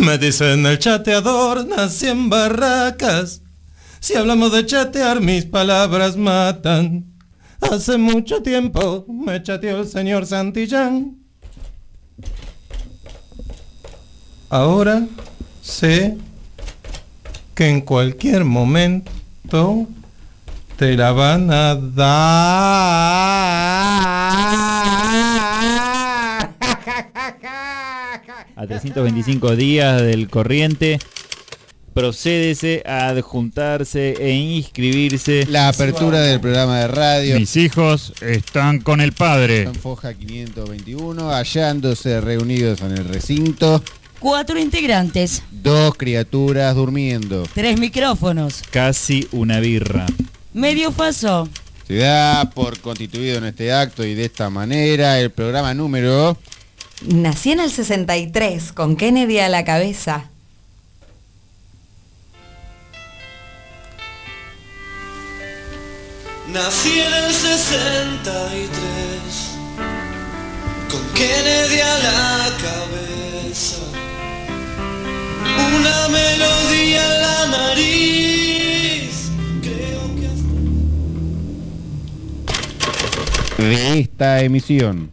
Me dicen el chateador, nací en barracas. Si hablamos de chatear, mis palabras matan. Hace mucho tiempo me chateó el señor Santillán. Ahora sé que en cualquier momento te la van a dar. A 325 días del corriente, procédese a adjuntarse e inscribirse. La apertura del programa de radio. Mis hijos están con el padre. En Foja 521, hallándose reunidos en el recinto. Cuatro integrantes, Dos criaturas durmiendo. tres micrófonos, Casi una birra. medio faso. Se da por constituido en este acto y de esta manera el programa número... Nací en el 63, con Kennedy a la cabeza. Nací en el 63 con Kennedy a la cabeza. Una melodía en la nariz. Creo que hasta de esta emisión.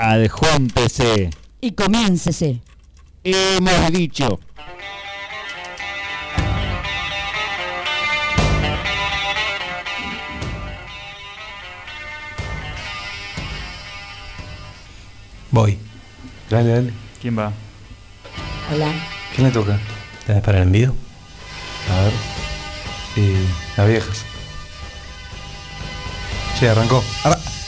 Adjúntese. Y comiéncese. Hemos dicho. Voy. Dale, dale. ¿Quién va? Hola. ¿Quién le toca? ¿Tenés para el envío? A ver. Y las viejas. Che, arrancó. Arra- ¡Ah, ¡Arrancó!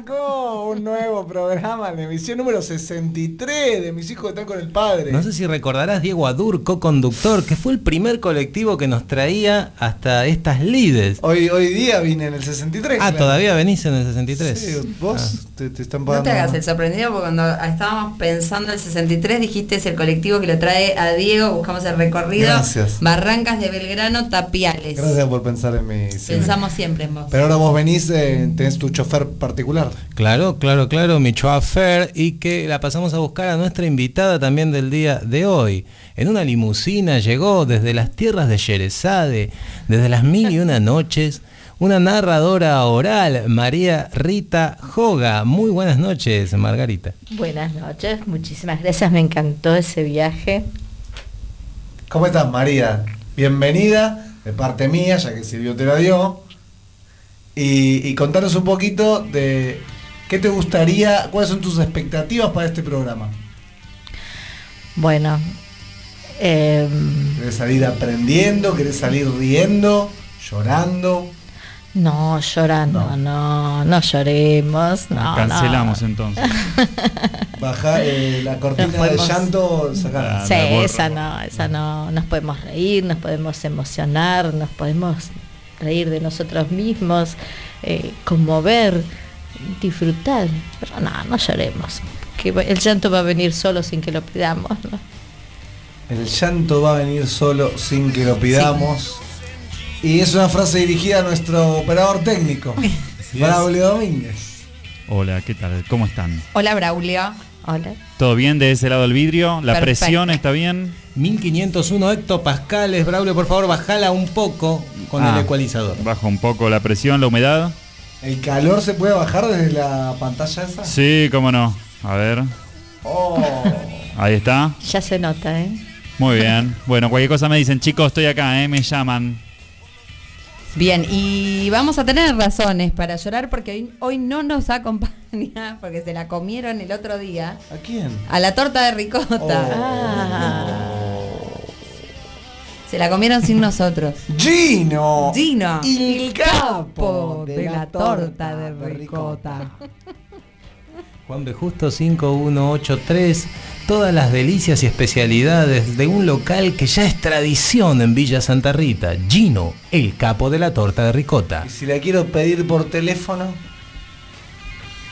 Arrancó un nuevo programa, la emisión número 63 de Mis hijos están con el padre. No sé si recordarás Diego Adur, co-conductor, que fue el primer colectivo que nos traía hasta estas lides. Hoy, hoy día vine en el 63. Ah, claro. todavía venís en el 63. Sí, vos te, te están No pagando. te hagas el sorprendido porque cuando estábamos pensando el 63 dijiste es el colectivo que lo trae a Diego, buscamos el recorrido. Gracias. Barrancas de Belgrano, Tapiales. Gracias por pensar en mí. sí. Pensamos siempre en vos. Pero ahora vos venís, eh, tenés tu chofer particular. Claro, claro, claro, mi chofer y que la pasamos a buscar a nuestra invitada también del día de hoy. En una limusina llegó desde las tierras de Sherezade, desde las mil y una noches, una narradora oral, María Rita Joga. Muy buenas noches, Margarita. Buenas noches, muchísimas gracias, me encantó ese viaje. ¿Cómo estás, María? Bienvenida de parte mía, ya que Silvio te la dio. Y, y contanos un poquito de qué te gustaría, cuáles son tus expectativas para este programa. Bueno, em, ¿Querés salir aprendiendo? ¿Querés salir riendo? ¿Llorando? no, llorando, no, no, lloremos, no, Cancelamos no. entonces. Bajar eh, la cortina de llanto, sacar. Sí, Ah, acuerdo. esa no, esa no, nos podemos reír, nos podemos emocionar, nos podemos reír de nosotros mismos, eh, conmover, disfrutar, pero no, no lloremos, que el llanto va a venir solo sin que lo pidamos, ¿no? El llanto va a venir solo sin que lo pidamos. Y es una frase dirigida a nuestro operador técnico, Braulio Domínguez. Hola, ¿qué tal? ¿Cómo están? Hola Braulio. Hola. ¿Todo bien de ese lado del vidrio? ¿La Perfecto. presión está bien? 1501 hectopascales, Braulio, por favor, bajala un poco con Ah, el ecualizador. Baja un poco la presión, la humedad. ¿El calor se puede bajar desde la pantalla esa? Sí, cómo no. A ver, Oh. ahí está. Ya se nota, ¿eh? Muy bien. Bueno, cualquier cosa me dicen, chicos, estoy acá, ¿eh? me llaman. Bien, y vamos a tener razones para llorar porque hoy, hoy no nos acompaña, porque se la comieron el otro día, ¿A quién? a la torta de ricota. Oh. Ah, Se la comieron sin nosotros. Gino. Gino, Il el capo capo de la torta de ricota. Juan B. Justo 5183, todas las delicias y especialidades de un local que ya es tradición en Villa Santa Rita, Gino, el capo de la torta de ricota. Y si la quiero pedir por teléfono,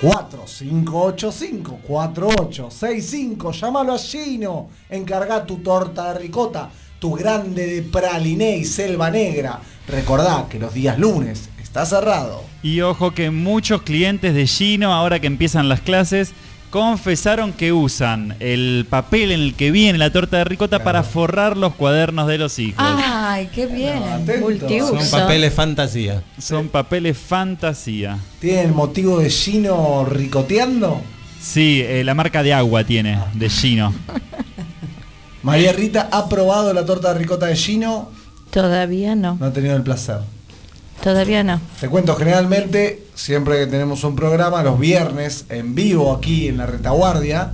4585-4865. Llámalo a Gino. Encarga tu torta de ricota, tu grande de praliné y selva negra. Recordá que los días lunes está cerrado. Y ojo que muchos clientes de Gino, ahora que empiezan las clases, confesaron que usan el papel en el que viene la torta de ricota para forrar los cuadernos de los hijos. Ay, qué bien. Multiuso. Son papeles fantasía. Son papeles fantasía. ¿Tiene el motivo de Gino ricoteando? Sí, eh, la marca de agua tiene, de Gino. María Rita ha probado la torta de ricota de Gino, Todavía no, no ha tenido el placer. Todavía no. Te cuento, generalmente, siempre que tenemos un programa, los viernes, en vivo aquí en la retaguardia,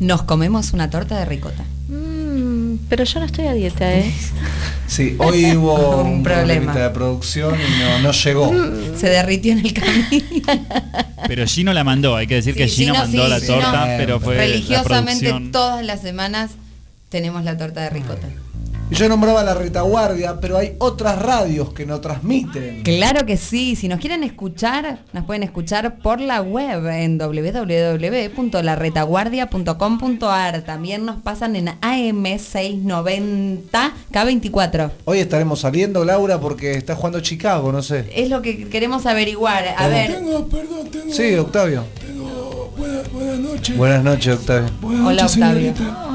Nos comemos una torta de ricota. Mm, pero yo no estoy a dieta, ¿eh? sí, hoy hubo Un un problema. problemita de producción y no, no llegó. Se derritió en el camino. Pero Gino la mandó, hay que decir que Gino Gino mandó sí, la Gino torta, pero fue la Religiosamente producción. todas las semanas tenemos la torta de ricota. Y yo nombraba la retaguardia, pero hay otras radios que no transmiten. Claro que sí, si nos quieren escuchar, nos pueden escuchar por la web en www.laretaguardia.com.ar. También nos pasan en AM690 K24. Hoy estaremos saliendo, Laura, porque está jugando Chicago, no sé. Es lo que queremos averiguar. A ver, Tengo, perdón, tengo. Sí, Octavio. tengo- buena- buenas noches. Buenas noches, Octavio. Buenas Hola, Octavio. señorita.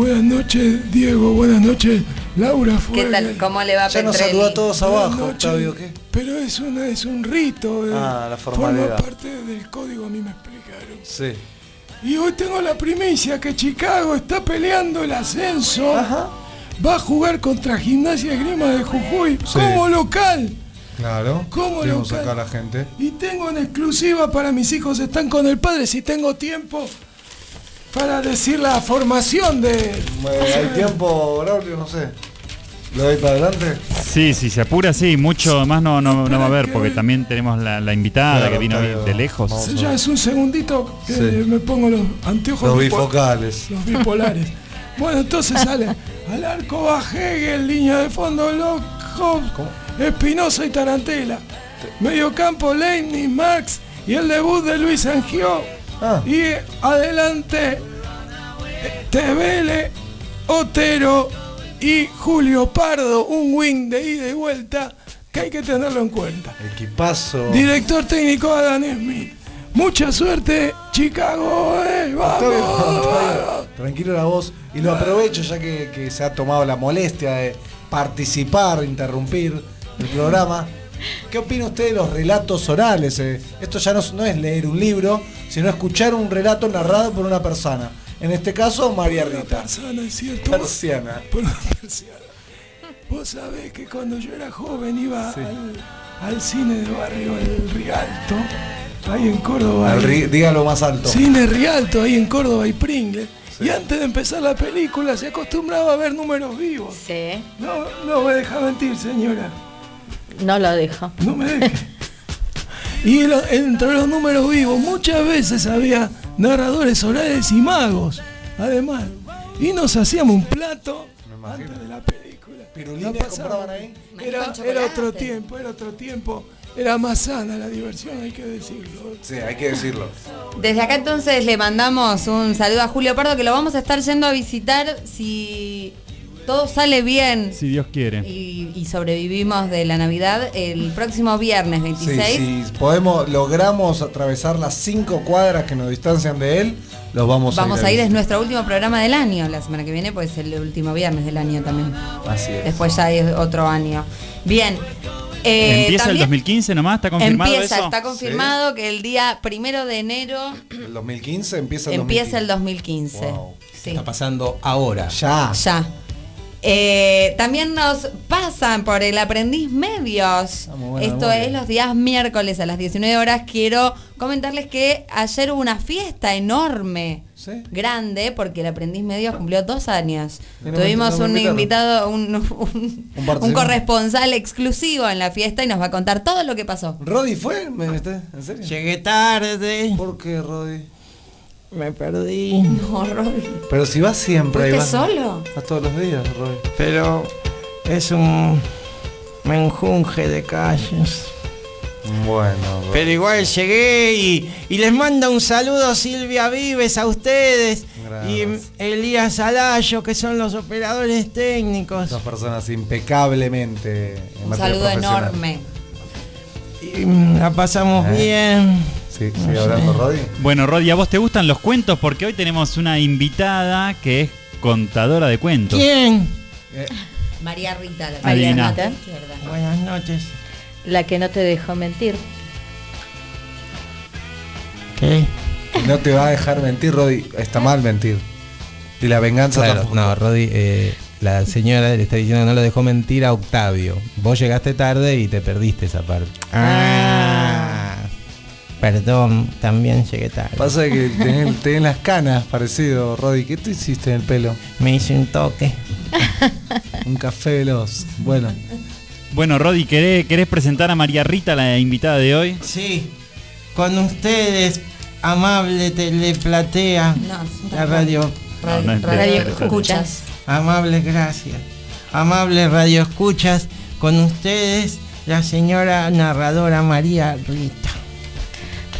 Buenas noches, Diego. Buenas noches, Laura. ¿qué Fuegel. tal? ¿Cómo le va Ya nos saludó a todos abajo, noches. Octavio. ¿qué? Pero es, una, es un rito. eh. Ah, la formalidad. Forma parte del código, a mí me explicaron. Sí. Y hoy tengo la primicia que Chicago está peleando el ascenso. Va a jugar contra Gimnasia y Grima de Jujuy Sí. como local. Claro. ¿Cómo Tenemos local? acá a la gente. Y tengo en exclusiva para mis hijos están con el padre, si tengo tiempo para decir la formación de... Bueno, ¿Hay tiempo, Braulio? No sé. ¿Lo doy para adelante? Sí, sí, se apura, sí, mucho más no, no, no va a haber, porque también tenemos la, la invitada Claro, que vino Octavio. de lejos. Vamos. Ya es un segundito que Sí. me pongo los anteojos Los bifocales. los bipolares. Bueno, entonces sale al arco va Hegel, línea de fondo Loco, Espinosa y Tarantela. Medio campo Leibniz, Marx y el debut de Luis Angió. Ah. Y adelante Tevele, Otero y Julio Pardo, un wing de ida y vuelta que hay que tenerlo en cuenta. Equipazo. Director técnico Adam Smith. Mucha suerte, Chicago, eh, Octavio, vamos. Octavio, tranquilo la voz. Y lo aprovecho ya que, que se ha tomado la molestia de participar, interrumpir el programa. ¿Qué opina usted de los relatos orales? eh? Esto ya no es leer un libro, sino escuchar un relato narrado por una persona. En este caso, María Una Rita. persona, es cierto. Persiana. Por una persiana. Vos sabés que cuando yo era joven iba al, al cine de barrio El Rialto, ahí en Córdoba. Ri- dígalo más alto. Cine Rialto, ahí en Córdoba y Pringle. Y antes de empezar la película se acostumbraba a ver números vivos. Sí. No, no me deja mentir, señora. No lo dejo. No me deje. Y lo- entre los números vivos muchas veces había narradores orales y magos, además. Y nos hacíamos un plato antes de la película. ¿Pirulines La compraban ahí? Era, era otro tiempo, era otro tiempo. Era más sana la diversión, hay que decirlo. Sí, hay que decirlo. Desde acá entonces le mandamos un saludo a Julio Pardo que lo vamos a estar yendo a visitar si todo sale bien Si Dios quiere. y, y sobrevivimos de la Navidad el próximo viernes Sí, 26. si podemos, logramos atravesar las cinco cuadras que nos distancian de él, los vamos, Vamos a ir. a ir, es nuestro último programa del año, la semana que viene, pues el último viernes del año también. Así es. Después ya es otro año. Bien. eh, ¿Empieza el también 2015 nomás? ¿Está confirmado Empieza, eso? está confirmado que el día primero de enero El 2015 empieza el empieza el 2015. 2015. Wow. Sí. Está pasando ahora. Ya. Ya. Eh, también nos pasan por el aprendiz medios. Ah, buena Esto es los días miércoles a las 19 horas. Quiero comentarles que ayer hubo una fiesta enorme, ¿Sí? grande, porque el aprendiz medios cumplió dos años. No Tuvimos no un invitado, un, un- Un un participante. corresponsal exclusivo en la fiesta y nos va a contar todo lo que pasó. ¿Rodi fue? ¿Me- ¿En serio? Llegué tarde. ¿Por qué, Rodi? Me perdí. No, Robbie. Pero si vas siempre ahí ¿Fuiste solo? Vas todos los días, Rodi. Pero es un menjunje de calles. Bueno, Rodi. Pero igual llegué y, y les manda un saludo Silvia Vives a ustedes Gracias. y Elías Alayo, que son los operadores técnicos. Dos personas impecablemente en Un saludo enorme. Y mm, la pasamos Eh. bien. Sí, sigue hablando Rodi. Bueno, Rodi, ¿a vos te gustan los cuentos? Porque hoy tenemos una invitada que es contadora de cuentos. ¿Quién? María Rita, la Adivina. María Rita. Buenas noches. La que no te dejó mentir. ¿Qué? No te va a dejar mentir, Rodi. Está mal mentir. Y la venganza Claro, tampoco. no, Rodi, eh, la señora le está diciendo que no lo dejó mentir a Octavio. Vos llegaste tarde y te perdiste esa parte. Ah. Perdón, también llegué tarde. Pasa que tenés, tenés las canas parecido, Rodi. ¿Qué te hiciste en el pelo? Me hice un toque. Un café veloz. Bueno, Bueno, Rodi, ¿querés, querés presentar a María Rita, la invitada de hoy? Sí, con ustedes, amable teleplatea, No, la radio. No, no es Radio escuchas. Amable, gracias. Amable radio escuchas, con ustedes, la señora narradora María Rita.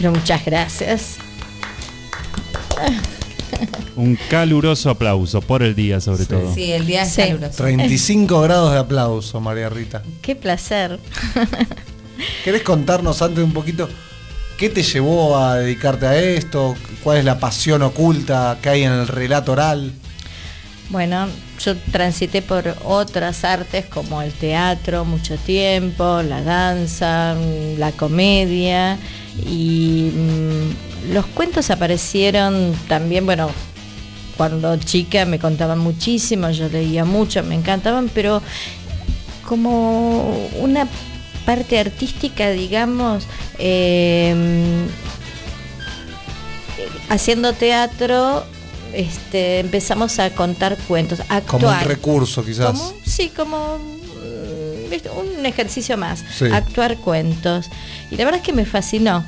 Pero muchas gracias. Un caluroso aplauso por el día, sobre Sí. todo. Sí, el día es Sí. caluroso. 35 grados de aplauso, María Rita. Qué placer. ¿Querés contarnos antes un poquito qué te llevó a dedicarte a esto? ¿Cuál es la pasión oculta que hay en el relato oral? Bueno, yo transité por otras artes como el teatro mucho tiempo, la danza, la comedia y mm, los cuentos aparecieron también, bueno, cuando chica me contaban muchísimo, yo leía mucho, me encantaban, pero como una parte artística, digamos, eh, haciendo teatro, este, empezamos a contar cuentos, a Como un actuar. recurso, quizás. Sí, como. Un ejercicio más, Sí. actuar cuentos. Y la verdad es que me fascinó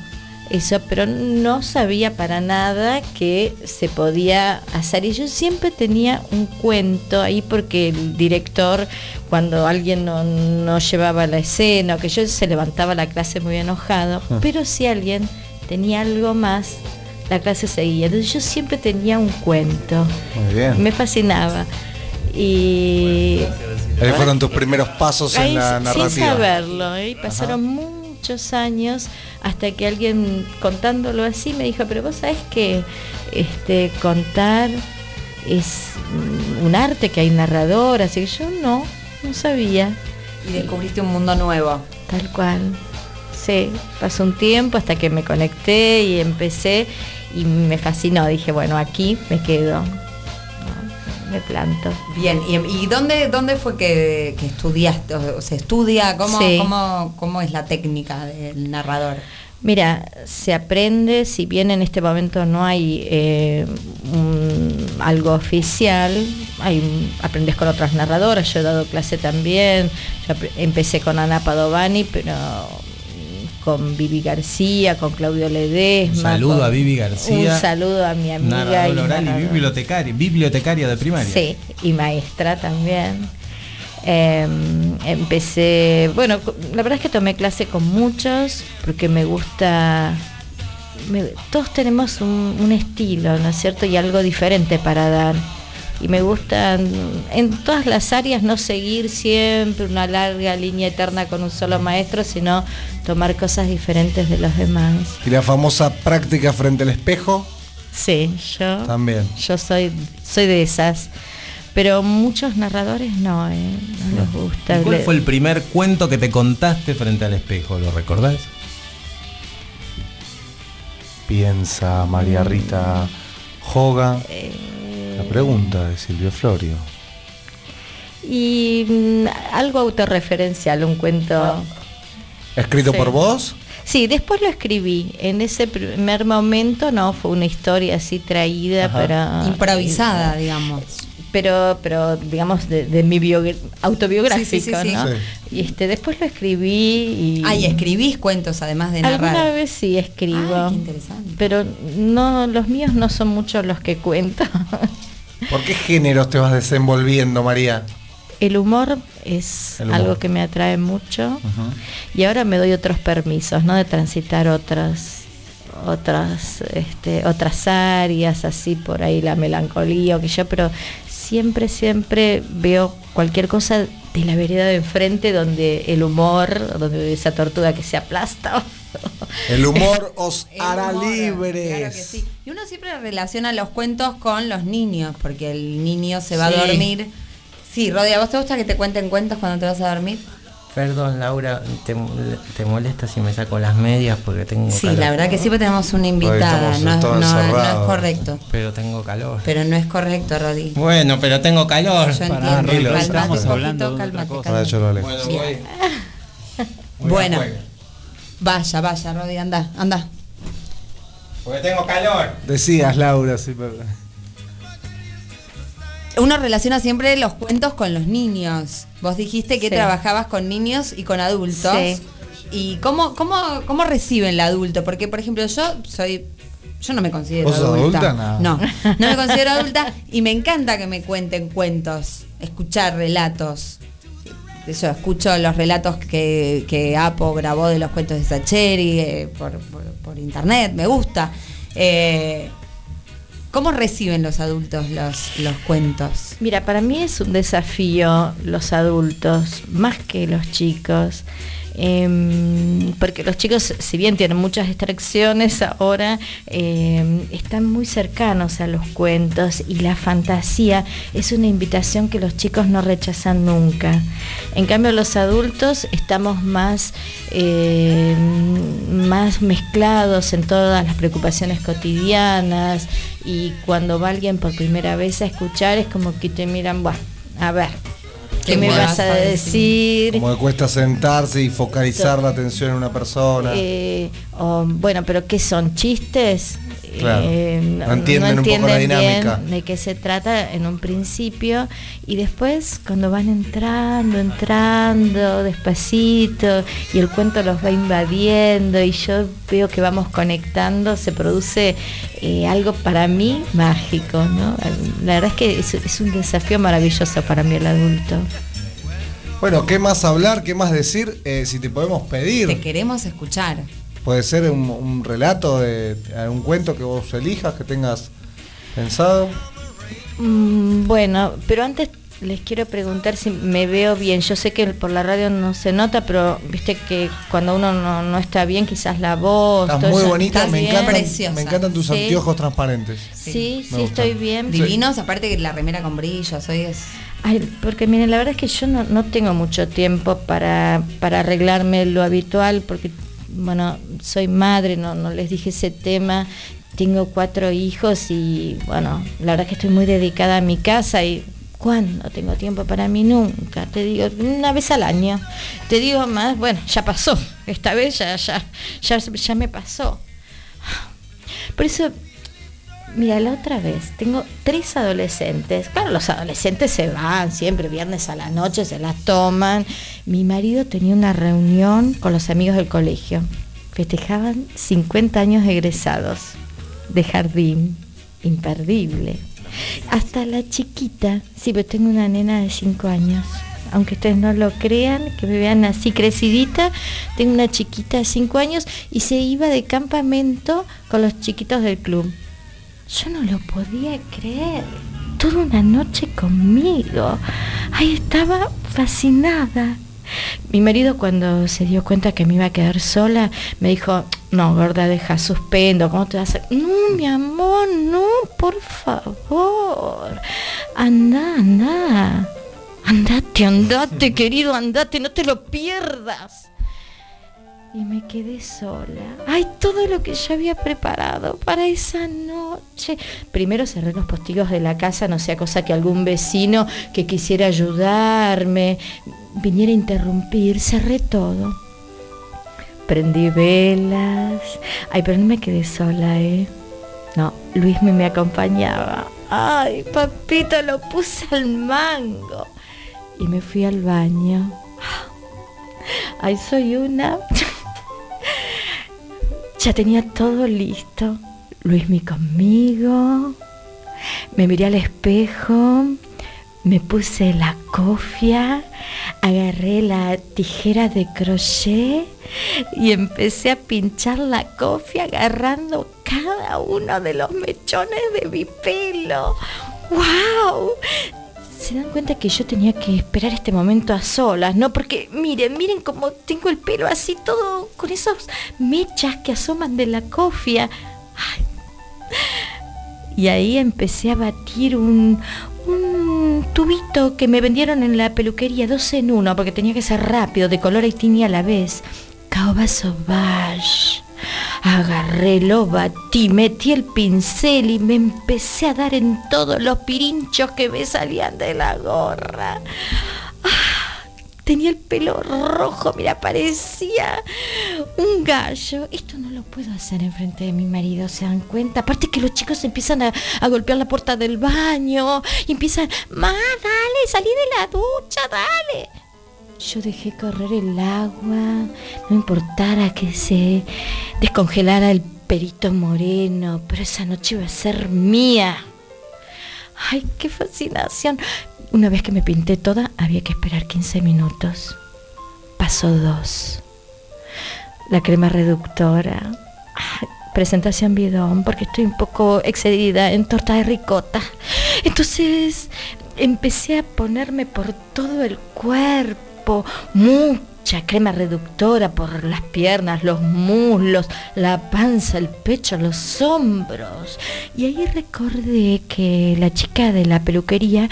eso, pero no sabía para nada que se podía hacer. Y yo siempre tenía un cuento ahí porque el director, cuando alguien no, no llevaba la escena, o que yo se levantaba la clase muy enojado, Ah. pero si alguien tenía algo más, la clase seguía. Entonces yo siempre tenía un cuento. Muy bien. Me fascinaba. Y Ahí fueron tus primeros pasos ahí, en la sin narrativa. saberlo, ¿eh? pasaron muchos años hasta que alguien contándolo así me dijo, pero vos sabés que este, contar es un arte, que hay narradoras, y yo no, no sabía. Y descubriste un mundo nuevo. Tal cual. Sí, pasó un tiempo hasta que me conecté y empecé y me fascinó. Dije, bueno, aquí me quedo. Me planto. Bien, ¿y, y dónde, dónde fue que, que estudiaste? ¿O ¿Se estudia? ¿Cómo, Sí. cómo, ¿Cómo es la técnica del narrador? Mira, se aprende, si bien en este momento no hay eh, un- algo oficial, hay, aprendes con otras narradoras, yo he dado clase también, yo empecé con Ana Padovani, pero con Vivi García, con Claudio Ledesma. Un saludo con- a Vivi García. Un saludo a mi amiga. Narradora y oral y narradora. bibliotecaria, bibliotecaria de primaria. Sí, y maestra también. Eh, empecé, bueno, la verdad es que tomé clase con muchos porque me gusta, me- todos tenemos un, un estilo, ¿no es cierto? Y algo diferente para dar. Y me gusta en todas las áreas no seguir siempre una larga línea eterna con un solo maestro, sino tomar cosas diferentes de los demás. Y la famosa práctica frente al espejo Sí, yo también. yo soy, soy de esas. Pero muchos narradores no, eh, no les gusta. ¿Y ¿Cuál fue el primer cuento que te contaste frente al espejo? ¿Lo recordás? Piensa María Rita Joga. Eh, La pregunta de Silvio Florio. Y mm, algo autorreferencial, un cuento. ¿Escrito Sí. por vos? Sí, después lo escribí. En ese primer momento no, fue una historia así traída, Ajá. pero... Improvisada, digamos. Pero, pero digamos, de, de mi autobiográfico, Sí, sí, sí, sí. ¿no? Sí. Y este, después lo escribí y... Ah, y escribís cuentos además de narrar. Alguna vez sí escribo. Ay, qué interesante. Pero no, los míos no son muchos los que cuento. ¿Por qué géneros te vas desenvolviendo, María? El humor es El humor. algo que me atrae mucho y ahora me doy otros permisos, ¿no? De transitar otras otras este, otras áreas, así por ahí la melancolía o que yo, pero siempre, siempre veo cualquier cosa de la vereda de enfrente donde el humor, donde esa tortuga que se aplasta. El humor os El hará humor, libres. Claro que sí. Y uno siempre relaciona los cuentos con los niños, porque el niño se va Sí. a dormir. Sí, Rodia, ¿vos te gusta que te cuenten cuentos cuando te vas a dormir? Perdón, Laura, ¿te, te molesta si me saco las medias porque tengo Sí, calor? la verdad que siempre tenemos una invitada. No, todos no- no es correcto. Pero tengo calor. Pero no es correcto, Rodi. Bueno, pero tengo calor. Yo Pará, entiendo. Rodi, Cálmate estamos hablando poquito, de otra cosa. Alejo. Bueno, Sí. voy. Bueno, vaya, vaya, Rodi, anda, anda. Porque tengo calor. Decías, Laura, sí, perdón. Uno relaciona siempre los cuentos con los niños. Vos dijiste que Sí. trabajabas con niños y con adultos. Sí. ¿Y cómo, cómo, cómo reciben el adulto? Porque, por ejemplo, yo soy. Yo no me considero ¿Vos sos adulta. adulta? No, No. no me considero adulta y me encanta que me cuenten cuentos, escuchar relatos. Yo escucho los relatos que, que Apo grabó de los cuentos de Sacheri eh, por, por- por internet, me gusta. Eh, ¿Cómo reciben los adultos los, los cuentos? Mira, para mí es un desafío los adultos, más que los chicos. Em, porque los chicos, si bien tienen muchas distracciones ahora, em, están muy cercanos a los cuentos y la fantasía es una invitación que los chicos no rechazan nunca. En cambio, los adultos estamos más, em, más mezclados en todas las preocupaciones cotidianas y cuando va alguien por primera vez a escuchar es como que te miran, "Buah, a ver, ¿qué, ¿Qué me vas a decir? Como que cuesta sentarse y focalizar la atención en una persona. Eh, o, bueno, pero ¿qué son? ¿Chistes? Claro. Eh, No entienden un poco la dinámica. bien de qué se trata en un principio y después cuando van entrando, entrando despacito y el cuento los va invadiendo y yo veo que vamos conectando, se produce eh, algo para mí mágico, ¿no? La verdad es que es, es un desafío maravilloso para mí el adulto. Bueno, ¿qué más hablar? ¿Qué más decir? Eh, si te podemos pedir. Te queremos escuchar. Puede ser un, un relato de un cuento que vos elijas, que tengas pensado. Mm, bueno, pero antes les quiero preguntar si me veo bien. Yo sé que por la radio no se nota, pero viste que cuando uno no, no está bien, quizás la voz. Estás muy bonita, ¿Estás me bien? encantan, Preciosa. me encantan tus Sí. anteojos transparentes. Sí, sí, estoy bien. Divinos, aparte que la remera con brillos, hoy es. Ay, porque miren, la verdad es que yo no, no tengo mucho tiempo para, para arreglarme lo habitual, porque, bueno, soy madre, no, no les dije ese tema, tengo cuatro hijos y, bueno, la verdad que estoy muy dedicada a mi casa y ¿cuándo tengo tiempo para mí? Nunca, te digo, una vez al año. Te digo más, bueno, ya pasó, esta vez ya, ya, ya, ya me pasó. Por eso Mira, la otra vez tengo tres adolescentes. Claro, los adolescentes se van siempre viernes a la noche, se las toman. Mi marido tenía una reunión con los amigos del colegio. Festejaban 50 años egresados de jardín. Imperdible. Hasta la chiquita, sí, pero tengo una nena de 5 años. Aunque ustedes no lo crean, que me vean así crecidita, tengo una chiquita de 5 años y se iba de campamento con los chiquitos del club. Yo no lo podía creer. Toda una noche conmigo. Ahí estaba fascinada. Mi marido cuando se dio cuenta que me iba a quedar sola, me dijo, no, gorda, deja, suspendo, ¿cómo te vas a...? No, mi amor, no, por favor. Anda, anda. Andate, andate, querido, andate, no te lo pierdas y me quedé sola. Ay, todo lo que yo había preparado para esa noche. Primero cerré los postigos de la casa, no sea cosa que algún vecino que quisiera ayudarme viniera a interrumpir. Cerré todo. Prendí velas. Ay, pero no me quedé sola, ¿eh? No, Luis me, me acompañaba. Ay, papito, lo puse al mango. Y me fui al baño. Ay, soy una. Ya tenía todo listo. Luismi conmigo. Me miré al espejo. Me puse la cofia. Agarré la tijera de crochet y empecé a pinchar la cofia agarrando cada uno de los mechones de mi pelo. ¡Wow! Se dan cuenta que yo tenía que esperar este momento a solas, ¿no? Porque miren, miren cómo tengo el pelo así todo con esas mechas que asoman de la cofia. Y ahí empecé a batir un, un tubito que me vendieron en la peluquería, dos en uno, porque tenía que ser rápido, de color haitini a la vez. Caoba Sauvage. Agarré, lo batí, metí el pincel y me empecé a dar en todos los pirinchos que me salían de la gorra. Ah, tenía el pelo rojo, mira, parecía un gallo. Esto no lo puedo hacer enfrente de mi marido, ¿se dan cuenta? Aparte que los chicos empiezan a, a golpear la puerta del baño y empiezan, ma, dale, salí de la ducha, dale. Yo dejé correr el agua, no importara que se descongelara el perito moreno, pero esa noche iba a ser mía. ¡Ay, qué fascinación! Una vez que me pinté toda, había que esperar 15 minutos. Pasó dos. La crema reductora. Presentación bidón, porque estoy un poco excedida en torta de ricota. Entonces empecé a ponerme por todo el cuerpo mucha crema reductora por las piernas, los muslos, la panza, el pecho, los hombros. Y ahí recordé que la chica de la peluquería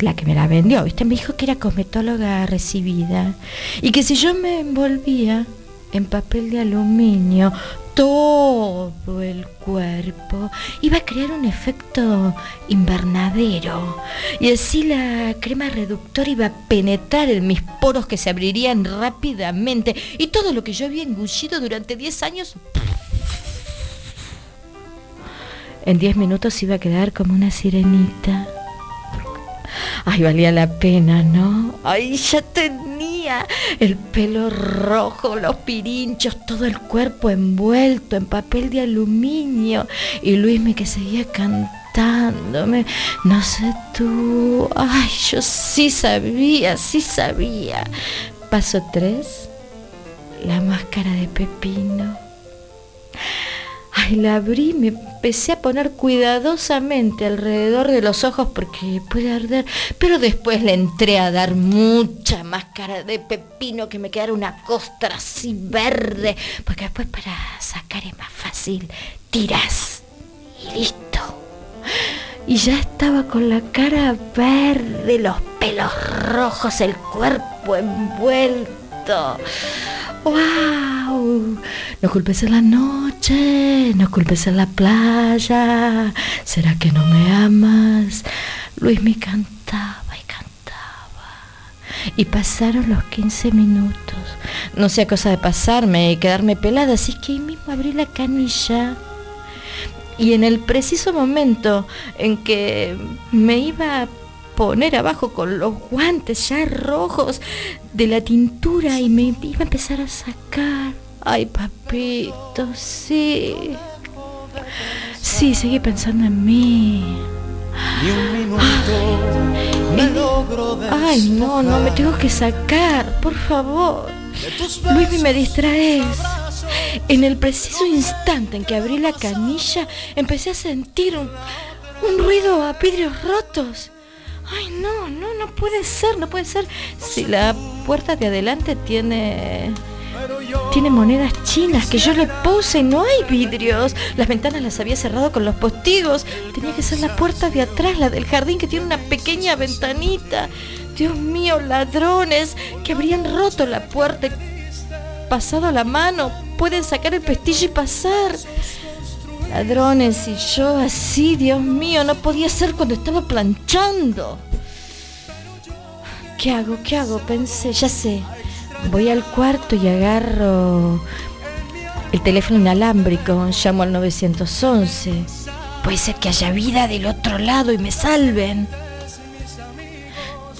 la que me la vendió, me dijo que era cosmetóloga recibida y que si yo me envolvía en papel de aluminio todo el cuerpo iba a crear un efecto invernadero y así la crema reductora iba a penetrar en mis poros que se abrirían rápidamente y todo lo que yo había engullido durante 10 años en 10 minutos iba a quedar como una sirenita. Ay, valía la pena, ¿no? Ay, ya el pelo rojo, los pirinchos, todo el cuerpo envuelto en papel de aluminio. Y Luis me que seguía cantándome. No sé tú. Ay, yo sí sabía, sí sabía. Paso tres. La máscara de pepino. Ay, la abrí, me empecé a poner cuidadosamente alrededor de los ojos porque puede arder, pero después le entré a dar mucha máscara de pepino que me quedara una costra así verde, porque después para sacar es más fácil, tiras y listo. Y ya estaba con la cara verde, los pelos rojos, el cuerpo envuelto. ¡Wow! No culpes en la noche, no culpes en la playa. ¿Será que no me amas? Luis me cantaba y cantaba. Y pasaron los 15 minutos. No sea cosa de pasarme y quedarme pelada, así que ahí mismo abrí la canilla. Y en el preciso momento en que me iba a poner abajo con los guantes ya rojos de la tintura y me iba a empezar a sacar. Ay, papito, sí. Sí, seguí pensando en mí. Ay, no, no, me tengo que sacar, por favor. Luis, me distraes. En el preciso instante en que abrí la canilla, empecé a sentir un, un ruido a vidrios rotos. Ay, no, no, no puede ser, no puede ser. Si la puerta de adelante tiene tiene monedas chinas que yo le puse no hay vidrios. Las ventanas las había cerrado con los postigos. Tenía que ser la puerta de atrás, la del jardín que tiene una pequeña ventanita. Dios mío, ladrones que habrían roto la puerta, pasado la mano, pueden sacar el pestillo y pasar. Ladrones y yo así, Dios mío, no podía ser cuando estaba planchando. ¿Qué hago? ¿Qué hago? Pensé, ya sé. Voy al cuarto y agarro el teléfono inalámbrico, llamo al 911. Puede ser que haya vida del otro lado y me salven.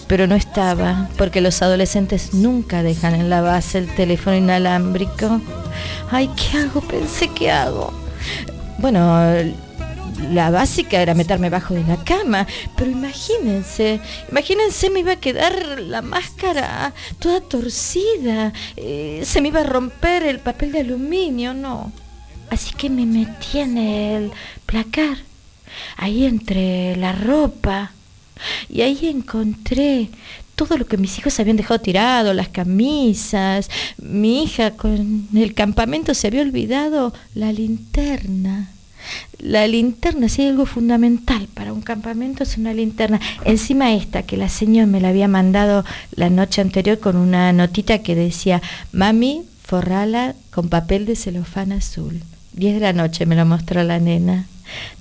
Pero no estaba, porque los adolescentes nunca dejan en la base el teléfono inalámbrico. Ay, ¿qué hago? Pensé, ¿qué hago? Bueno, la básica era meterme bajo de la cama, pero imagínense, imagínense me iba a quedar la máscara toda torcida, eh, se me iba a romper el papel de aluminio, no. Así que me metí en el placar, ahí entre la ropa. Y ahí encontré todo lo que mis hijos habían dejado tirado, las camisas. Mi hija con el campamento se había olvidado la linterna. La linterna, si hay algo fundamental para un campamento es una linterna. Encima esta, que la señora me la había mandado la noche anterior con una notita que decía, mami, forrala con papel de celofán azul. 10 de la noche me lo mostró la nena.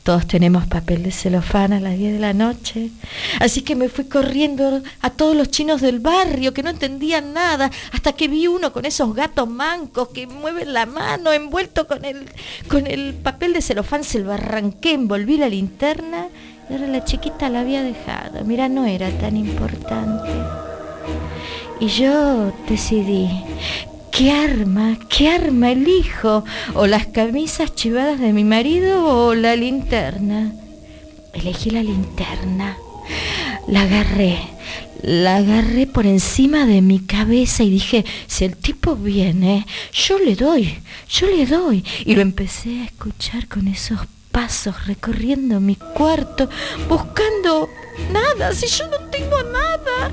Todos tenemos papel de celofán a las 10 de la noche. Así que me fui corriendo a todos los chinos del barrio que no entendían nada, hasta que vi uno con esos gatos mancos que mueven la mano envuelto con el, con el papel de celofán. Se lo arranqué, envolví la linterna y ahora la chiquita la había dejado. Mira, no era tan importante. Y yo decidí, ¿qué arma? ¿Qué arma elijo? ¿O las camisas chivadas de mi marido o la linterna? Elegí la linterna. La agarré. La agarré por encima de mi cabeza y dije, si el tipo viene, yo le doy, yo le doy. Y lo empecé a escuchar con esos pasos recorriendo mi cuarto, buscando nada, si yo no tengo nada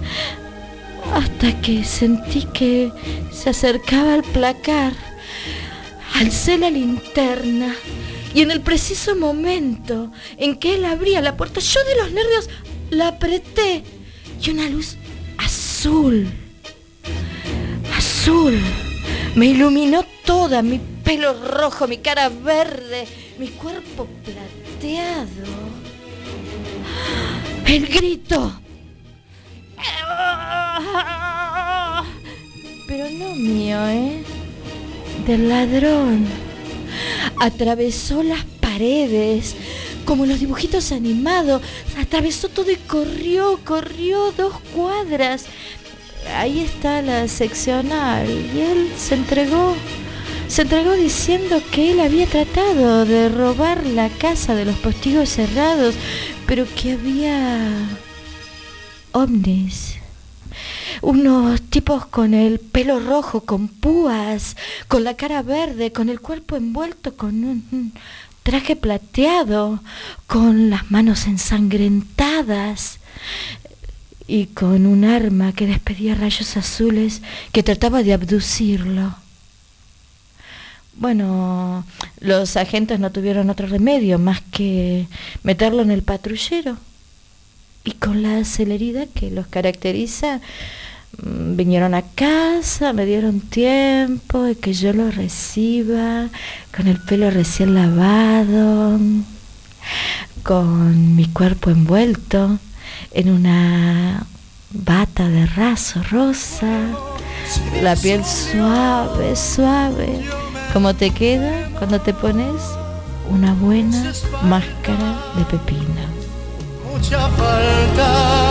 hasta que sentí que se acercaba al placar. Alcé la linterna y en el preciso momento en que él abría la puerta, yo de los nervios la apreté y una luz azul, azul, me iluminó toda, mi pelo rojo, mi cara verde, mi cuerpo plateado. El grito. Pero no mío, ¿eh? Del ladrón. Atravesó las paredes, como los dibujitos animados. Atravesó todo y corrió, corrió dos cuadras. Ahí está la seccional. Y él se entregó. Se entregó diciendo que él había tratado de robar la casa de los postigos cerrados, pero que había ovnis. Unos tipos con el pelo rojo, con púas, con la cara verde, con el cuerpo envuelto con un traje plateado, con las manos ensangrentadas y con un arma que despedía rayos azules que trataba de abducirlo. Bueno, los agentes no tuvieron otro remedio más que meterlo en el patrullero y con la celeridad que los caracteriza, mm, vinieron a casa, me dieron tiempo de que yo lo reciba, con el pelo recién lavado, con mi cuerpo envuelto en una bata de raso rosa, la piel suave, suave, como te queda cuando te pones una buena máscara de pepino mucha falta.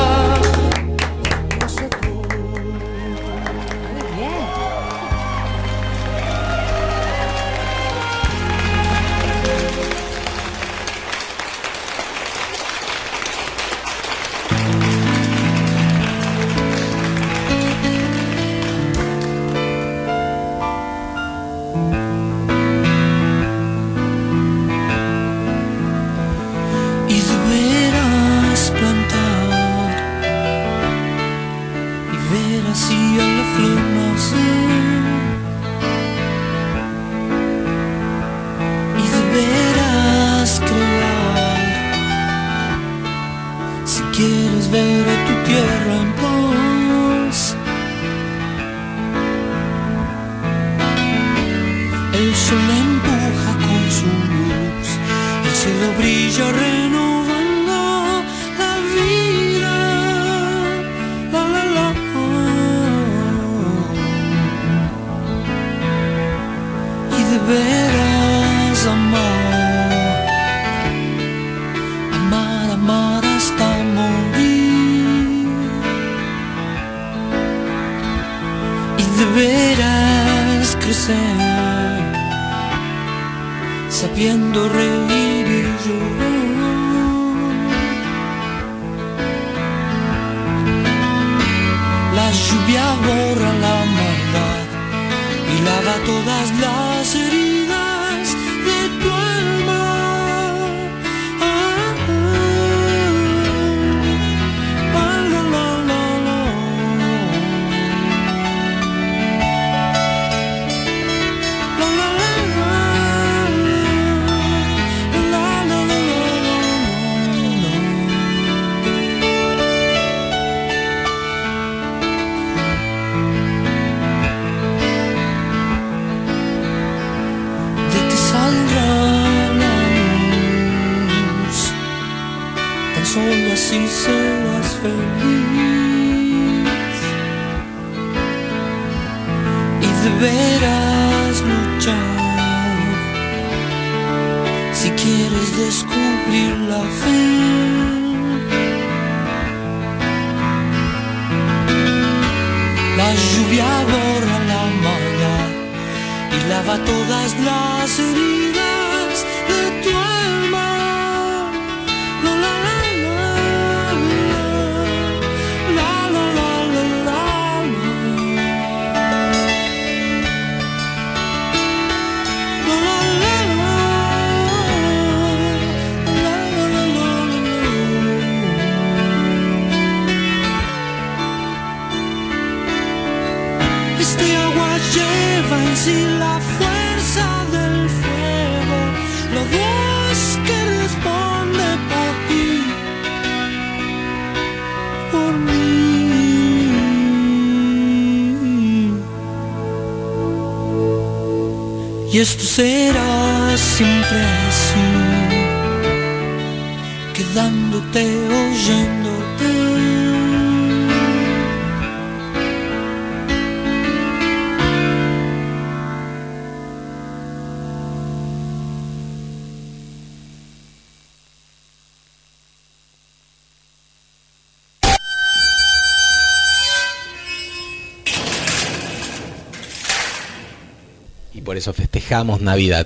Por eso festejamos Navidad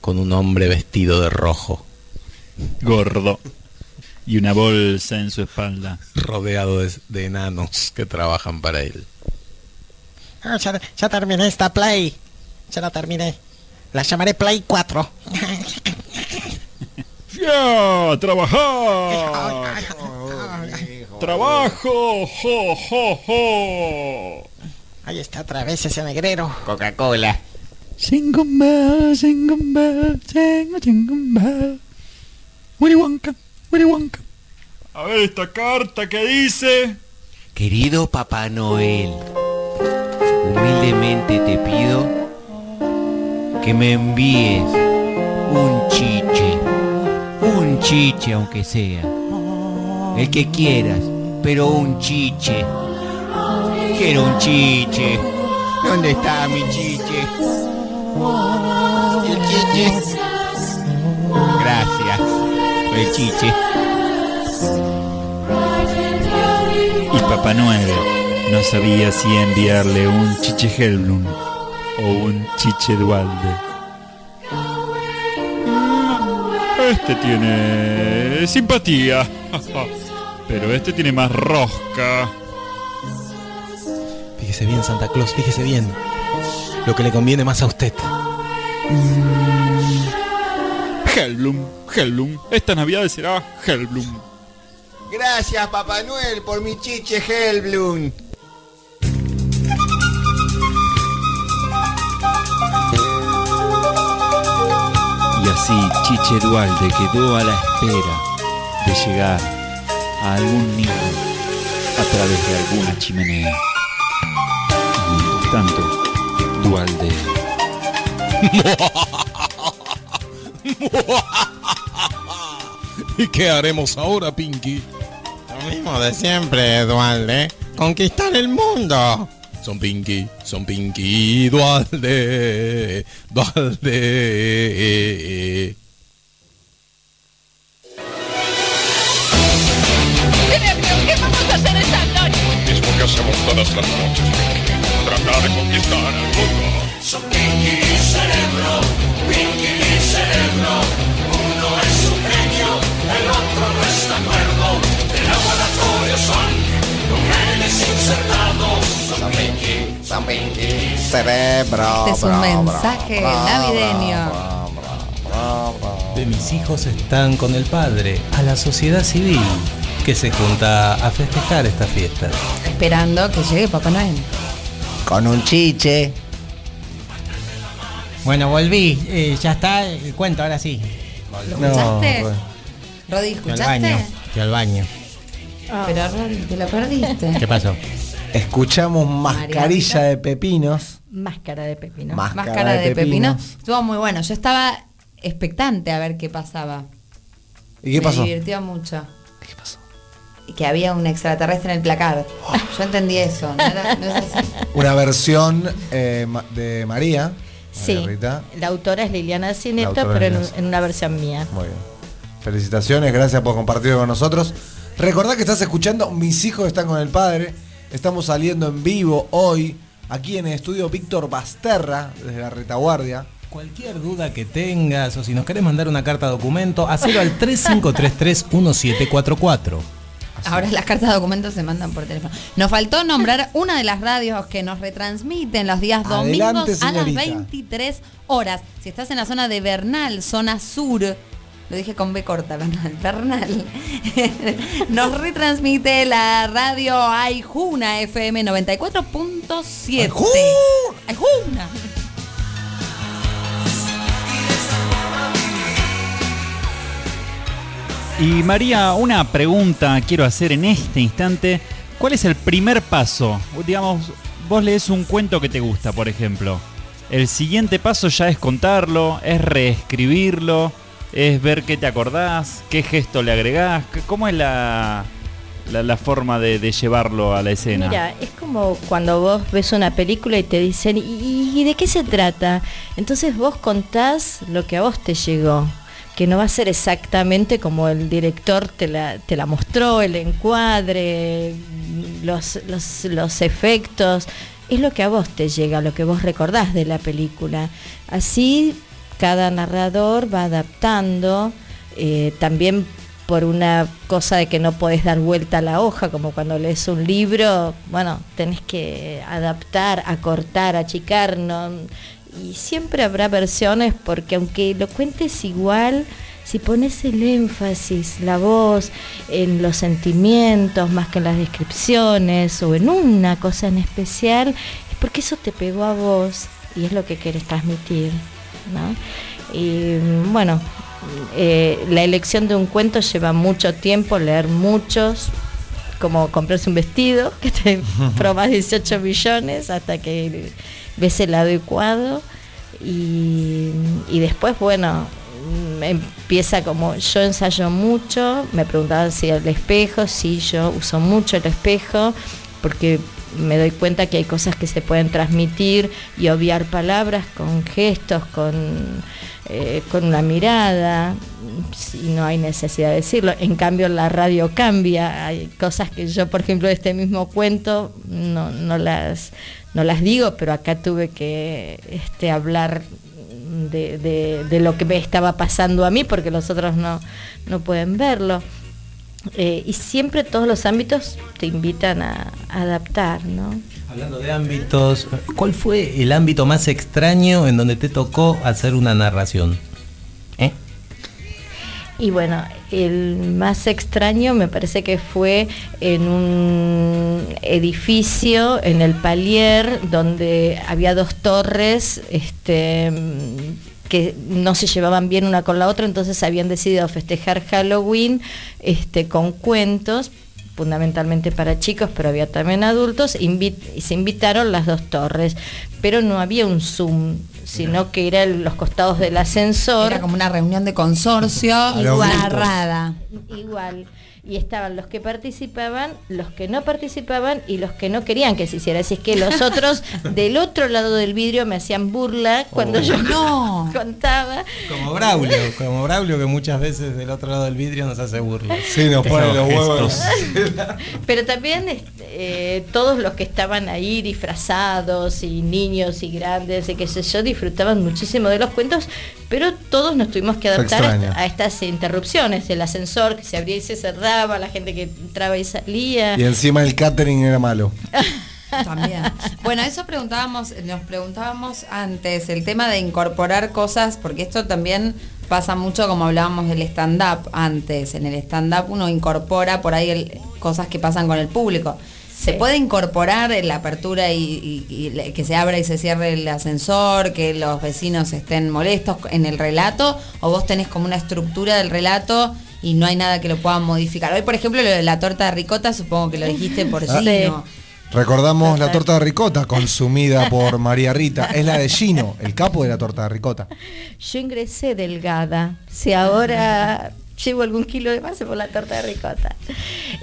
con un hombre vestido de rojo, Gordo. Y una bolsa en su espalda. rodeado de, de enanos que trabajan para él. Ah, ya, ya terminé esta Play. Ya la terminé. La llamaré Play 4. ¡Ya! ¡Trabajar! ¡Trabajo! ¡Jo, jo, jo! Ahí está otra vez ese negrero. Coca-Cola. Bell, jingle, jingle bell. Willy Wonka, Willy Wonka. A ver esta carta que dice. Querido Papá Noel, humildemente te pido que me envíes un chiche, un chiche aunque sea, el que quieras, pero un chiche. Quiero un chiche. ¿Dónde está mi chiche? El chiche. Gracias. El chiche. Y Papá Noel no sabía si enviarle un chiche Hellblum o un chiche Dualde. Este tiene simpatía, pero este tiene más rosca. Fíjese bien, Santa Claus, fíjese bien. Lo que le conviene más a usted. Hellblum, Hellblum. Esta Navidad será Hellblum. Gracias, Papá Noel, por mi chiche Hellblum. Y así Chiche Dualde quedó a la espera de llegar a algún nido a través de alguna chimenea. Tanto, Dualde ¿Y qué haremos ahora, Pinky? Lo mismo de siempre, Dualde. Conquistar el mundo. Son Pinky, son Pinky, Dualde, Dualde. ¿Qué vamos a hacer esta noche? Mismo que hacemos todas las noches, Tratar de conquistar el mundo. Son Pinky y Cerebro, Pinky y Cerebro. Uno es un genio, el otro no está cuerdo. El laboratorio son los genes insertados. Son Pinky, Son Pinky, cerebro. Este es un bra, bra, mensaje bra, navideño. De mis hijos están con el padre, a la sociedad civil, que se junta a festejar esta fiesta. Esperando que llegue Papá Noel. Con un chiche. Bueno, volví. Eh, ya está el cuento, ahora sí. ¿Lo No, escuchaste? bueno. Rodi, Fui al baño. ¿escuchaste? Fui al baño. Pero Rodi, te lo perdiste. ¿Qué pasó? Escuchamos mascarilla de pepinos. Máscara de pepino. Máscara, Máscara de, de pepino. pepinos. Estuvo muy bueno. Yo estaba expectante a ver qué pasaba. ¿Y qué pasó? Me divirtió mucho. ¿Qué pasó? Que había un extraterrestre en el placar. Yo entendí eso. ¿no, era- no es así? Una versión eh, de María. Sí, la autora es Liliana autora pero en, una versión mía. Muy bien. Felicitaciones, gracias por compartirlo con nosotros. Recordá que estás escuchando Mis hijos están con el padre. Estamos saliendo en vivo hoy, aquí en el estudio Víctor Basterra, desde la retaguardia. Cualquier duda que tengas o si nos querés mandar una carta documento, hacelo al 3533-1744. Ahora las cartas de documentos se mandan por teléfono. Nos faltó nombrar una de las radios que nos retransmiten los días Adelante, domingos a las señorita. 23 horas. Si estás en la zona de Bernal, zona sur, lo dije con B corta, Bernal, Bernal, nos retransmite la radio Aijuna FM 94.7. Aijuna. Y María, una pregunta quiero hacer en este instante. ¿Cuál es el primer paso? Digamos, vos lees un cuento que te gusta, por ejemplo. El siguiente paso ya es contarlo, es reescribirlo, es ver qué te acordás, qué gesto le agregás. ¿Cómo es la, la, forma de, llevarlo a la escena? Mira, es como cuando vos ves una película y te dicen, ¿y, y de qué se trata? Entonces vos contás lo que a vos te llegó, que no va a ser exactamente como el director te la, te la mostró, el encuadre, los, los, los efectos, es lo que a vos te llega, lo que vos recordás de la película. Así cada narrador va adaptando, eh, también por una cosa de que no podés dar vuelta a la hoja, como cuando lees un libro, bueno, tenés que adaptar, acortar, achicar, ¿no? Y siempre habrá versiones porque aunque lo cuentes igual, si pones el énfasis, la voz, en los sentimientos más que en las descripciones o en una cosa en especial, es porque eso te pegó a vos y es lo que querés transmitir. ¿no? Y bueno, eh, la elección de un cuento lleva mucho tiempo, leer muchos, como comprarse un vestido, que te probas 18 millones hasta que ves el adecuado. Y, y después, bueno, mm, empieza como yo ensayo mucho, me preguntaban si el espejo, sí, yo uso mucho el espejo, porque me doy cuenta que hay cosas que se pueden transmitir y obviar palabras con gestos, con, eh, con una mirada, si no hay necesidad de decirlo. En cambio, la radio cambia, hay cosas que yo, por ejemplo, de este mismo cuento, no, no, las, no las digo, pero acá tuve que este, hablar de, lo que me estaba pasando a mí, porque los otros no, no pueden verlo. Eh, y siempre todos los ámbitos te invitan a, a adaptar, ¿no? Hablando de ámbitos, ¿cuál fue el ámbito más extraño en donde te tocó hacer una narración? Y bueno, el más extraño me parece que fue en un edificio en el Palier donde había dos torres este, que no se llevaban bien una con la otra, entonces habían decidido festejar Halloween este, con cuentos fundamentalmente para chicos, pero había también adultos, invi- y se invitaron las dos torres, pero no había un Zoom, sino que era el- los costados del ascensor. Era como una reunión de consorcio igual. Igual. Y estaban los que participaban, los que no participaban y los que no querían que se hiciera. Así es que los otros del otro lado del vidrio me hacían burla cuando Oh. yo No. contaba. Como Braulio, como Braulio que muchas veces del otro lado del vidrio nos hace burla. Sí, nos pone los huevos. Pero también este, eh, todos los que estaban ahí disfrazados y niños y grandes y qué sé yo disfrutaban muchísimo de los cuentos, pero todos nos tuvimos que adaptar a estas interrupciones, el ascensor que se abría y se cerraba, la gente que entraba y salía. Y encima el catering era malo. También. Bueno, eso preguntábamos, nos preguntábamos antes, el tema de incorporar cosas, porque esto también pasa mucho como hablábamos del stand-up antes. En el stand-up uno incorpora por ahí el- cosas que pasan con el público. ¿Se puede incorporar en la apertura y, y- y le- que se abra y se cierre el ascensor, que los vecinos estén molestos en el relato? ¿O vos tenés como una estructura del relato y no hay nada que lo puedan modificar? Hoy, por ejemplo, lo de la torta de ricota, supongo que lo dijiste por Ah. Gino. Recordamos la torta de ricota consumida por María Rita. Es la de Gino, el capo de la torta de ricota. Yo ingresé delgada. Si ahora llevo algún kilo de más por la torta de ricota.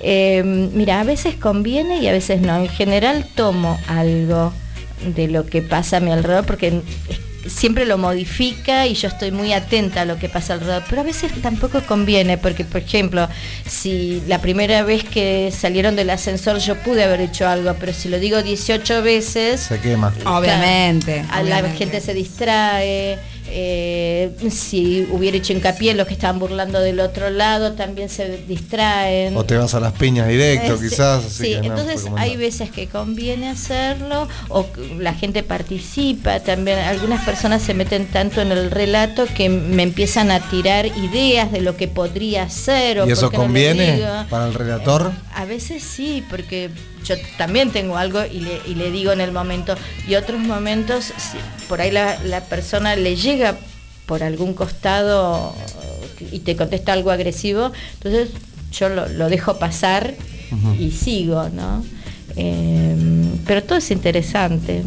Eh, mira, a veces conviene y a veces no. En general tomo algo de lo que pasa a mi alrededor porque es, siempre lo modifica y yo estoy muy atenta a lo que pasa alrededor. Pero a veces tampoco conviene, porque por ejemplo, si la primera vez que salieron del ascensor yo pude haber hecho algo, pero si lo digo 18 veces, Se quema. Obviamente. a la obviamente. gente se distrae. Eh, si hubiera hecho hincapié los que estaban burlando del otro lado, también se distraen. O te vas a las piñas directo, Es- quizás. así sí, que entonces hay veces que conviene hacerlo o la gente participa también. Algunas personas se meten tanto en el relato que me empiezan a tirar ideas de lo que podría ser. O ¿Y eso no conviene para el relator? A veces sí, porque yo también tengo algo y le, y le digo en el momento. Y otros momentos, sí, por ahí la, la persona le llega por algún costado y te contesta algo agresivo, entonces yo lo, lo dejo pasar y sigo, ¿no? Eh, pero todo es interesante.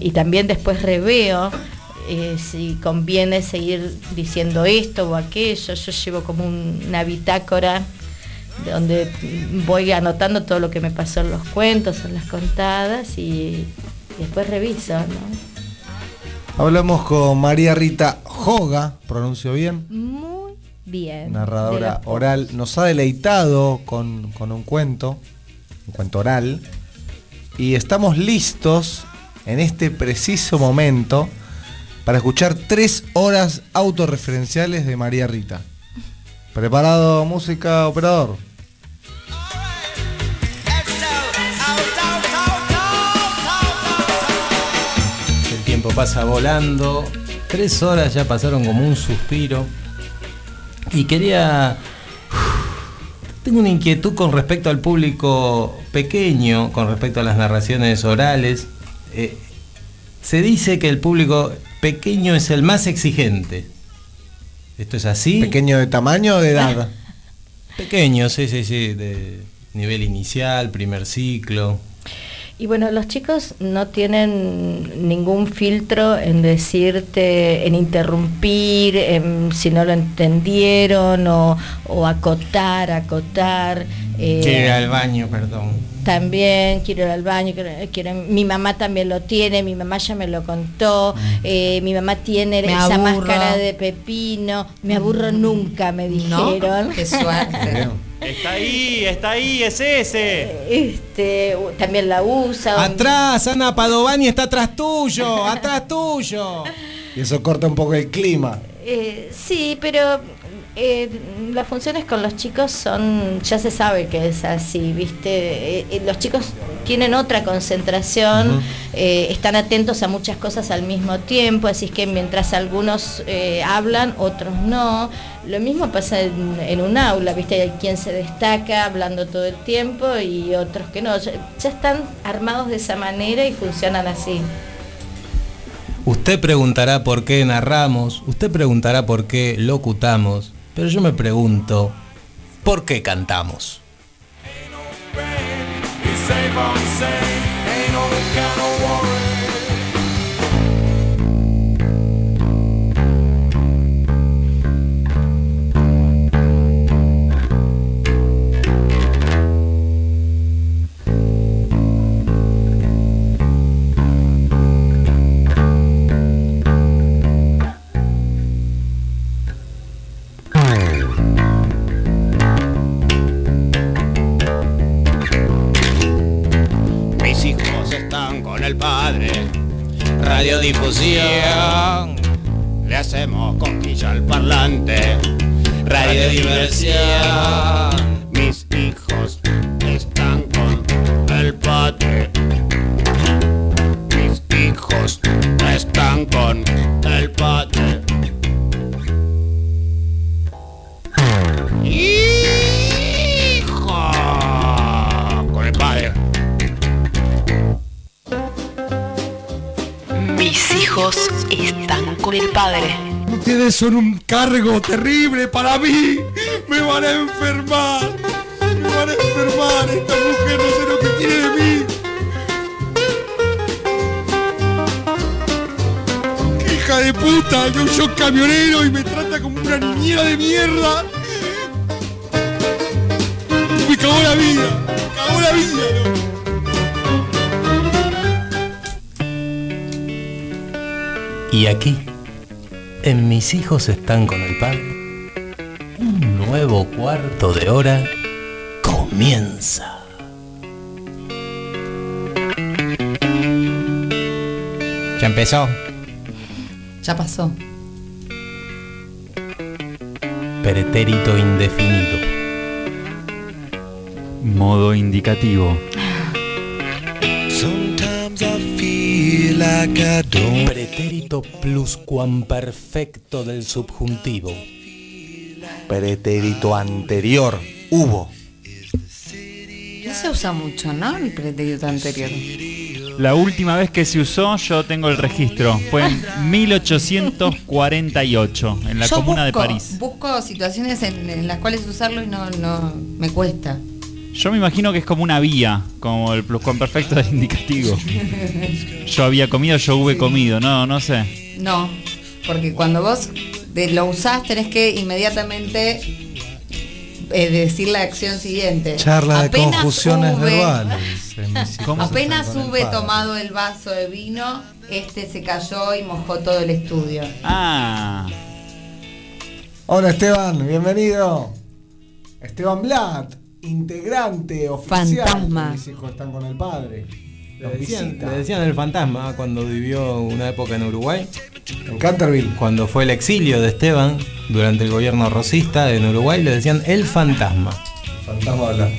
Y también después reveo eh, si conviene seguir diciendo esto o aquello. Yo llevo como un- una bitácora donde voy anotando todo lo que me pasó en los cuentos, en las contadas y, y después reviso, ¿no? Hablamos con María Rita Joga, pronuncio bien, Muy bien. Narradora oral. Nos ha deleitado con, con un cuento, un cuento oral. Y estamos listos en este preciso momento para escuchar tres horas autorreferenciales de María Rita. ¿Preparado música operador? Tiempo pasa volando. Tres horas ya pasaron como un suspiro. Y quería. Tengo una inquietud con respecto al público pequeño, con respecto a las narraciones orales. Eh, se dice que el público pequeño es el más exigente. ¿Esto es así? ¿Pequeño de tamaño o de edad? Pequeño, sí, sí, sí. De nivel inicial, primer ciclo. Y bueno, los chicos no tienen ningún filtro en decirte, en interrumpir, en si no lo entendieron o, o acotar, acotar. eh, Quiero ir al baño, perdón. También quiero ir al baño, quiero, quiero- mi mamá también lo tiene, mi mamá ya me lo contó, eh, mi mamá tiene Me esa aburro. máscara de pepino, me aburro nunca, me No, dijeron. qué suerte. Está ahí, está ahí, es ese. Este, también la usa. Atrás, Ana Padovani está atrás tuyo, atrás tuyo. Y eso corta un poco el clima. Eh, sí, pero eh, las funciones con los chicos son, ya se sabe que es así, ¿viste? Eh, eh, los chicos tienen otra concentración, eh, están atentos a muchas cosas al mismo tiempo, así es que mientras algunos hablan, otros no. Lo mismo pasa en, en un aula, ¿viste? Hay quien se destaca hablando todo el tiempo y otros que no. Ya, ya están armados de esa manera y funcionan así. Usted preguntará por qué narramos, usted preguntará por qué locutamos, pero yo me pregunto, ¿por qué cantamos? Radiodifusión. Le hacemos cosquilla al parlante. Radiodiversión. Son un cargo terrible para mí. Me van a enfermar. Me van a enfermar. Esta mujer no sé lo que quiere de mí. ¡Qué hija de puta! Yo soy camionero y me trata como una niñera de mierda. Me cagó la vida. Me cagó la vida. Y aquí, en Mis hijos están con el padre, un nuevo cuarto de hora comienza. Ya empezó. Ya pasó. Pretérito indefinido. Modo indicativo. Pretérito pluscuamperfecto del subjuntivo. Pretérito anterior. Hubo. No se usa mucho, ¿no? El pretérito anterior. La última vez que se usó, yo tengo el registro. Fue en 1848, en la Yo comuna de París. Busco situaciones en, en las cuales usarlo y no, no me cuesta. Yo me imagino que es como una vía, como el pluscuamperfecto del indicativo. Yo había comido, yo hube comido, no, no sé. No, porque cuando vos de- lo usás tenés que inmediatamente eh, decir la acción siguiente. Charla de Apenas confusiones hube- verbales. están Apenas el hube tomado el vaso de vino, este se cayó y mojó todo el estudio. Ah. Hola Esteban, bienvenido. Esteban Blatt, integrante oficial. Fantasma. Mis hijos están con el padre. Le Los decían, le decían el fantasma cuando vivió una época en Uruguay. En Canterville. Cuando fue el exilio de Esteban durante el gobierno rosista en Uruguay, le decían el fantasma. Fantasma Blatt.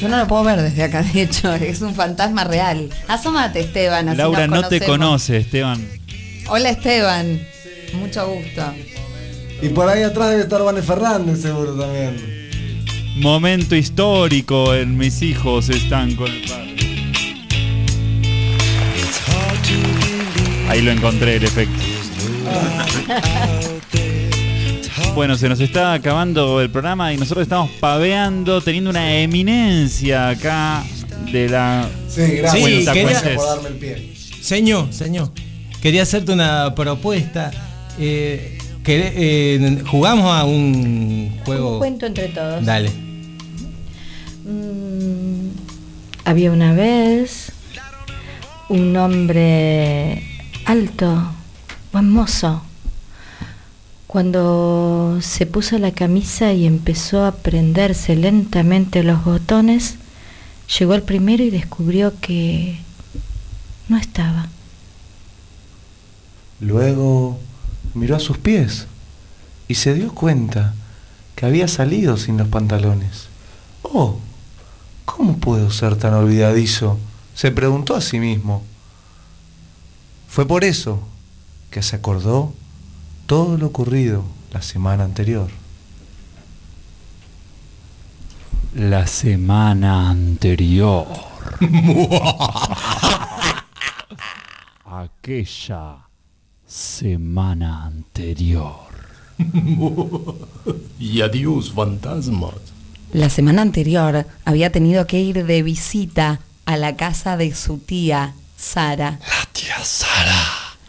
Yo no lo puedo ver desde acá, de hecho, es un fantasma real. Asómate, Esteban. Así Laura nos no te conoce, Esteban. Hola, Esteban. Mucho gusto. Y por ahí atrás debe estar Vane Fernández seguro también. Momento histórico en mis hijos están con el padre. Ahí lo encontré el efecto. Bueno, se nos está acabando el programa y nosotros estamos paveando, teniendo una eminencia acá de la Sí, gracias. Sí, quería- Gracias por darme el pie. Señor, señor, quería hacerte una propuesta. Eh, eh, jugamos a un juego. Un cuento entre todos. Dale. Mm, había una vez un hombre alto, buen mozo. Cuando se puso la camisa y empezó a prenderse lentamente los botones, llegó el primero y descubrió que no estaba. Luego miró a sus pies y se dio cuenta que había salido sin los pantalones. Oh, ¿cómo puedo ser tan olvidadizo? Se preguntó a sí mismo. Fue por eso que se acordó todo lo ocurrido la semana anterior. La semana anterior. Aquella semana anterior. y adiós, fantasmas. La semana anterior había tenido que ir de visita a la casa de su tía, Sara.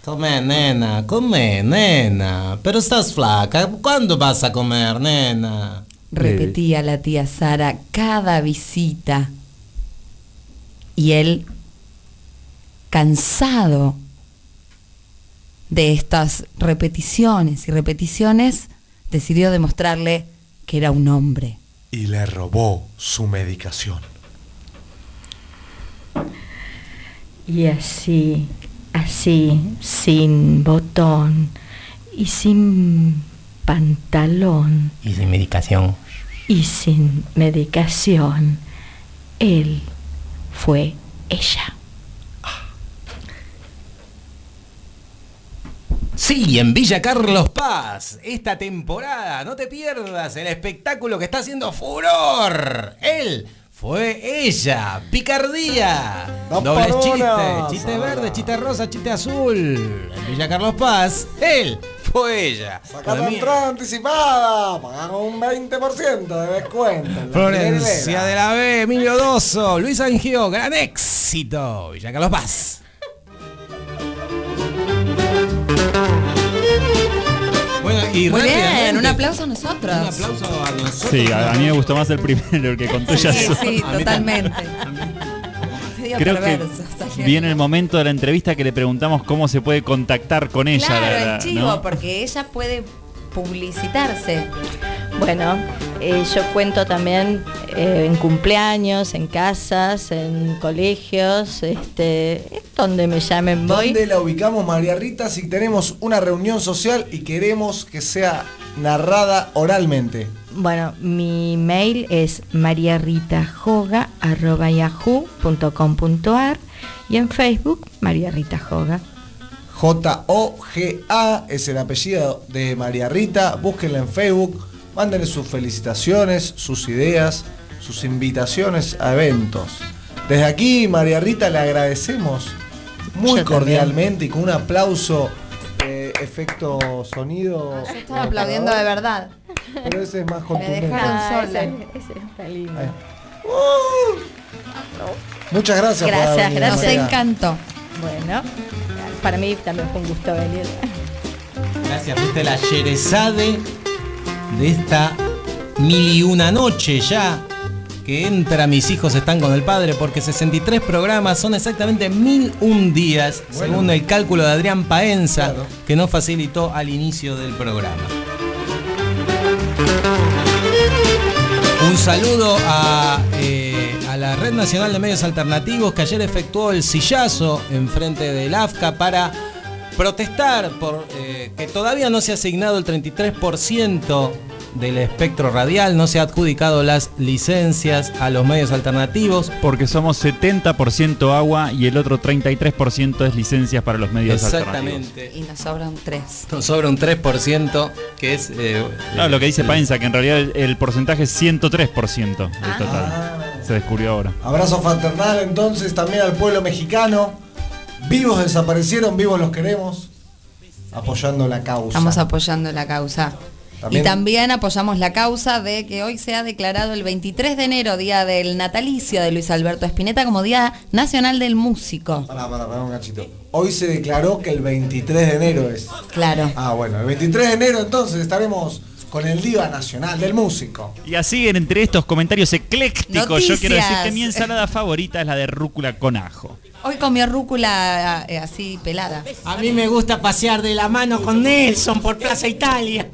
Come, nena, come, nena. Pero estás flaca. ¿Cuándo vas a comer, nena? Repetía la tía Sara cada visita. Y él, cansado de estas repeticiones y repeticiones, decidió demostrarle que era un hombre. Y le robó su medicación. Y así, así, sin botón y sin pantalón Y sin medicación. y sin medicación, él fue ella. Sí, en Villa Carlos Paz, esta temporada, no te pierdas el espectáculo que está haciendo furor. Él fue ella, picardía, Dos dobles chistes, chiste verde, chiste rosa, chiste azul. En Villa Carlos Paz, él fue ella. Saca la entrada anticipada, pagan un 20% de descuento. Florencia de la B, Emilio Doso, Luis Angio, gran éxito. Villa Carlos Paz. Y Muy bien, un aplauso a nosotros. Un aplauso a nosotros. Sí, a, a mí me gustó más el primero, el que contó ya Sí, sí, totalmente. Creo que perverso. viene el momento de la entrevista que le preguntamos cómo se puede contactar con ella. Claro, la- el la- chivo, ¿no? porque ella puede publicitarse. Bueno, eh, yo cuento también eh, en cumpleaños, en casas, en colegios, este, es donde me llamen voy. ¿Dónde la ubicamos, María Rita, si tenemos una reunión social y queremos que sea narrada oralmente? Bueno, mi mail es mariaritajoga.yahoo.com.ar y en Facebook María Rita Joga. J-O-G-A es el apellido de María Rita. Búsquenla en Facebook. Mándenle sus felicitaciones, sus ideas, sus invitaciones a eventos. Desde aquí, María Rita, le agradecemos muy Yo cordialmente y con un aplauso, eh, efecto sonido. Yo estaba aplaudiendo de verdad. Pero ese es más Me contundente. dejaron Ah, sola. ese- ese está lindo. Muchas gracias, por haber Gracias, gracias. María. encantó. Bueno, para mí también fue un gusto venir. Gracias, fuiste la Yerezade de esta mil y una noche ya. Que entra Mis hijos están con el padre, porque 63 programas son exactamente mil un días, Bueno. según el cálculo de Adrián Paenza, que nos facilitó al inicio del programa. Un saludo a, eh, a la Red Nacional de Medios Alternativos que ayer efectuó el sillazo en frente del AFCA para protestar por eh, que todavía no se ha asignado el 33% del espectro radial, no se ha adjudicado las licencias a los medios alternativos. Porque somos 70% agua y el otro 33% es licencias para los medios alternativos. Exactamente. Y nos sobran tres. Nos sobra un 3% que es... eh, Claro, lo que dice Paenza, que en realidad el, el porcentaje es 103% del Ah. total. Se descubrió ahora. Abrazo fraternal entonces también al pueblo mexicano. Vivos desaparecieron, vivos los queremos. Apoyando la causa. Estamos apoyando la causa. También- Y también apoyamos la causa de que hoy se ha declarado el 23 de enero, día del natalicio de Luis Alberto Spinetta, como Día Nacional del Músico. Pará, pará, pará un cachito. Hoy se declaró que el 23 de enero es. Claro. Ah, bueno, el 23 de enero entonces estaremos con el Día Nacional del Músico. Y así entre estos comentarios eclécticos, yo quiero decir que mi ensalada favorita es la de rúcula con ajo. Hoy comió rúcula eh, así pelada. A mí me gusta pasear de la mano con Nelson por Plaza Italia.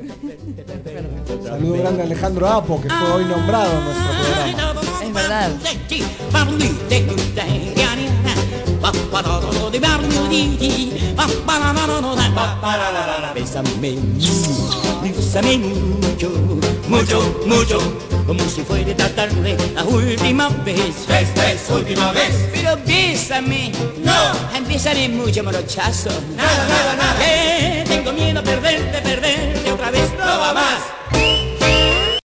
Saludo grande a Alejandro Apo, que fue hoy nombrado en nuestro programa. Es verdad. Bésame mucho, mucho, mucho, como si fuera esta tarde la última vez. Última vez. Pero bésame, no, bésame mucho, morochazo. Nada, nada, nada. Eh, tengo miedo a perderte